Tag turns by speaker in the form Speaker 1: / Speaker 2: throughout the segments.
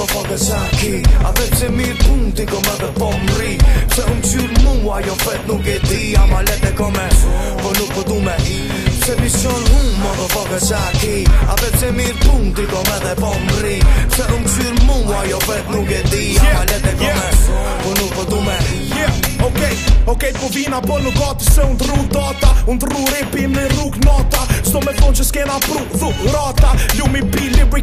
Speaker 1: po po dhe shaki A dhe që mirë pun t'i kom edhe po mri Pse unë qyrë mua jo fet nuk e po po me i Pse bishon hun mo dhe po dhe shaki A dhe që mirë pun t'i kom edhe po mri Pse unë qyrë mua jo fet nuk e
Speaker 2: po me i Okej, okay, okej, okay, po vina po nuk gati se unë të ru data Unë të repim në rrug nota Sto me thonë që s'kena pru, dhu,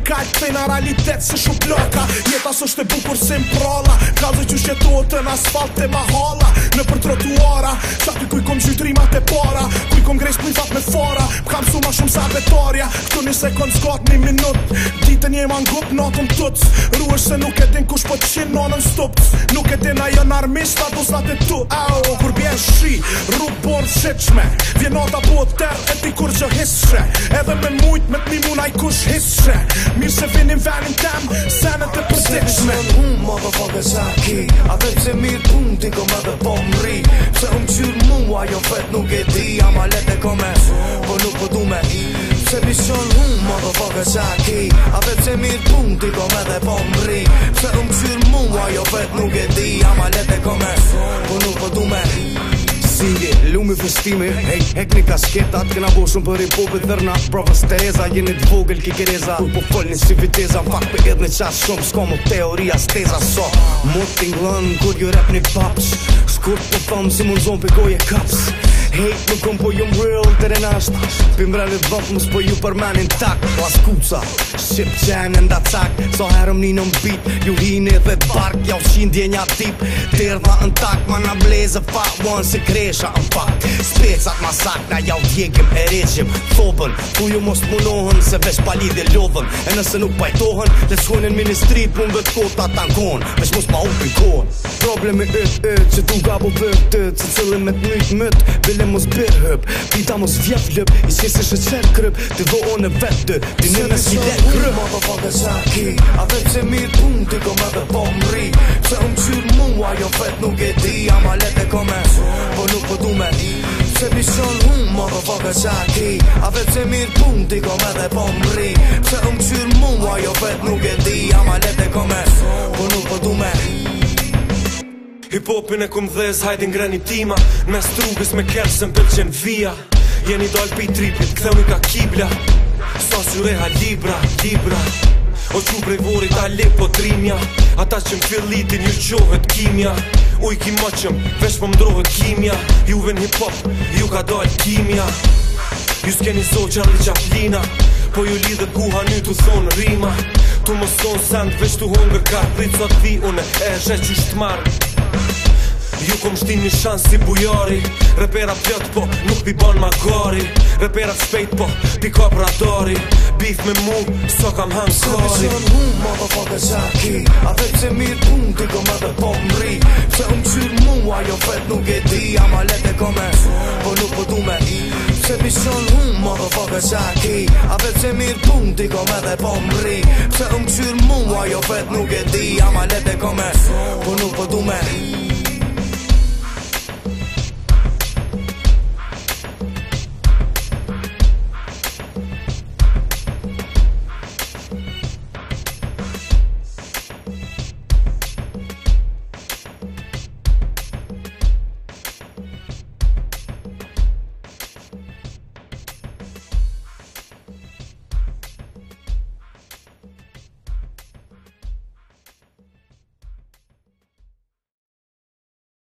Speaker 2: kajtë të në realitet se shumë ploka Jeta së është e bukur se më prala Kazë që shqetohë të në asfalt të mahala Në për trotuara Sa të kujkom gjytrimat e para Kujkom grejsh për i fat me fora sa vetarja Këtu një sekund s'kat një minut Ditë një ma n'gup në atëm tuts Ruesh se nuk e din kush po të qinë në nën Nuk e din a në armis të atus atë të tu Ao, kur bje në shi, rrub bon shiqme Vjen o po t'a tërë e ti kur që hisqe Edhe me mujt me t'mi muna i kush hisqe Mirë që vinin venin tem, senet e përdiqme Se në shumë më
Speaker 1: dhe fa dhe zaki A dhe që mirë të t'i këmë dhe po mri Se unë qyrë mua jo vet nuk e di Ama let e kom e su veqa A vetë që mirë punti po me dhe po mri Pse unë këfir mua jo vetë nuk e di A ma letë e kome Po nuk po du me Si, lumi festimi Hej, hekni kasketat Kena boshën për i popit dherna Provës Tereza, jeni të vogël ki kereza po folni si viteza Vak për edhe në qasë shumë Sko mu teoria steza So, mu t'inglën Kur ju rap një papsh kur të thamë si mund zonë për goje kaps Hejt nuk kom po jom real të renasht Pim brevet vëp mës po ju përmenin tak Po as kusa, shqip qenë e nda cak Sa herëm një në mbit, ju hini dhe bark Ja u shqin dje nja tip, të rrëma në tak Ma na bleze fa, one se kresha në pak Specat masak, na ja u djegim e reqim Thobën, ku ju mos të munohën Se vesh pali dhe lovën, e nëse nuk pajtohën Dhe shkojnë në ministri, pun dhe kota të ankon Vesh mos pa u përkohën Problemi e e që tu ga apo për të Se cëllë me të njëjtë mëtë Bile mos birë hëpë Pita mos vjetë lëpë I qësë si shë qërë Të do o në vetë të Ti në nësë një dekë krypë Se me sërë unë, motherfucker, sa ki A vetë që mirë të unë, ti do me dhe po unë qyrë mua, jo vetë nuk e di A ma letë e kome, po nuk po du me i Se mi shonë unë, motherfucker, sa ki A vetë që mirë të unë, ti do me dhe po
Speaker 3: më di A ma letë po nuk po du me i Hip hopin e kum dhez, hajdin greni tima Mes trubis me kersën për qenë via Jeni dojnë pi tripit, këthemi ka kibla Sa reha libra, libra O qu prej vorit a po trimja Ata që më ju qohet kimja U i ki moqëm, vesh më po mdrohet kimja Juve ven hip hop, ju ka dal kimja Ju s'keni zoqa në qaflina Po ju lidhe guha një t'u thonë rima Tu më sonë sandë, vesh t'u hongë Ka rritë sot vi une, e shë që shtë marë Ju kom shti një shansë si bujari Repera pjot po, nuk pi bon ma gori Repera shpejt po, pi ka pradori Bif me mu, so kam hang skari Se pishon mu, ma të fa të zaki
Speaker 1: A vetë që mirë pun, ti ko me të po mri Se unë qyrë mu, a jo fet nuk e di A ma let e kome, po nuk po du me i Se pishon mu, ma të fa të zaki A vetë që mirë pun, ti ko me të po mri Se unë qyrë mu, a jo fet nuk e di A ma let e kome, po nuk po du me i